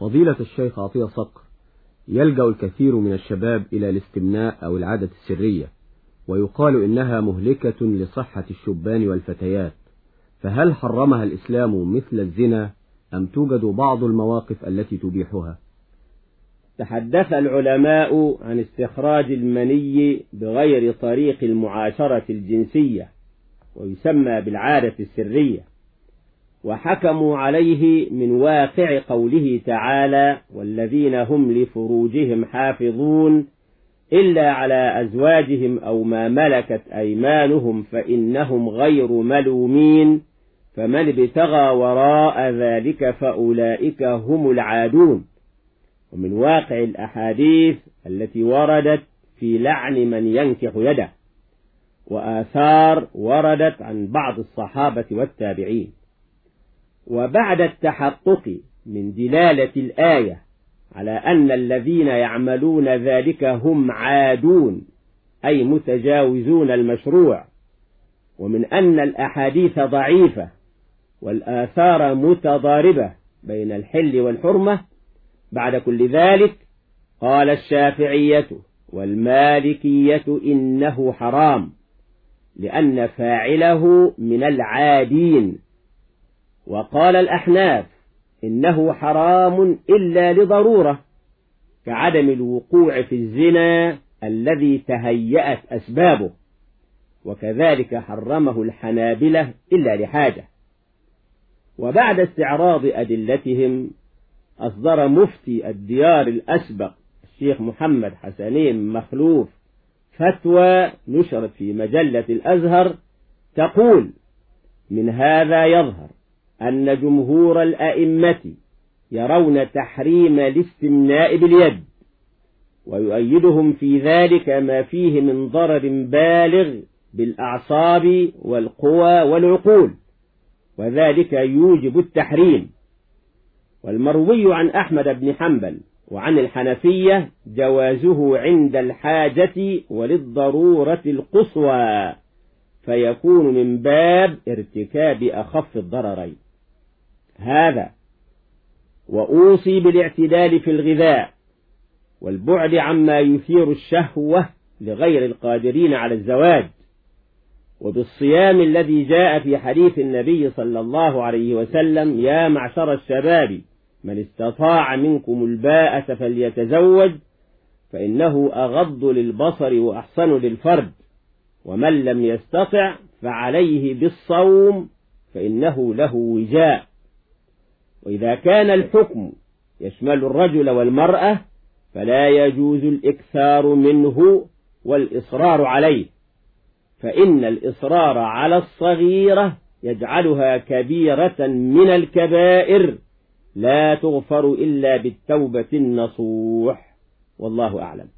فضيلة الشيخ عطية صقر يلجأ الكثير من الشباب إلى الاستمناء أو العادة السرية ويقال إنها مهلكة لصحة الشبان والفتيات فهل حرمها الإسلام مثل الزنا أم توجد بعض المواقف التي تبيحها؟ تحدث العلماء عن استخراج المني بغير طريق المعاشرة الجنسية ويسمى بالعادة السرية. وحكموا عليه من واقع قوله تعالى والذين هم لفروجهم حافظون إلا على أزواجهم أو ما ملكت أيمانهم فإنهم غير ملومين فمن ابتغى وراء ذلك فأولئك هم العادون. ومن واقع الأحاديث التي وردت في لعن من ينكح يده وآثار وردت عن بعض الصحابة والتابعين. وبعد التحقق من دلالة الآية على أن الذين يعملون ذلك هم عادون أي متجاوزون المشروع ومن أن الأحاديث ضعيفة والآثار متضاربة بين الحل والحرمة بعد كل ذلك قال الشافعية والمالكية إنه حرام لأن فاعله من العادين. وقال الأحناف إنه حرام إلا لضرورة كعدم الوقوع في الزنا الذي تهيأت أسبابه وكذلك حرمه الحنابلة إلا لحاجة. وبعد استعراض أدلتهم أصدر مفتي الديار الأسبق الشيخ محمد حسنين مخلوف فتوى نشرت في مجلة الأزهر تقول من هذا يظهر أن جمهور الأئمة يرون تحريم الاستمناء باليد ويؤيدهم في ذلك ما فيه من ضرر بالغ بالأعصاب والقوى والعقول وذلك يوجب التحريم. والمروي عن أحمد بن حنبل وعن الحنفية جوازه عند الحاجة وللضرورة القصوى فيكون من باب ارتكاب أخف الضررين. هذا وأوصي بالاعتدال في الغذاء والبعد عما يثير الشهوة لغير القادرين على الزواج وبالصيام الذي جاء في حديث النبي صلى الله عليه وسلم يا معشر الشباب من استطاع منكم الباءة فليتزوج فإنه أغض للبصر وأحسن للفرد ومن لم يستطع فعليه بالصوم فإنه له وجاء. وإذا كان الحكم يشمل الرجل والمرأة فلا يجوز الإكثار منه والإصرار عليه. فإن الإصرار على الصغيرة يجعلها كبيرة من الكبائر لا تغفر إلا بالتوبة النصوح. والله أعلم.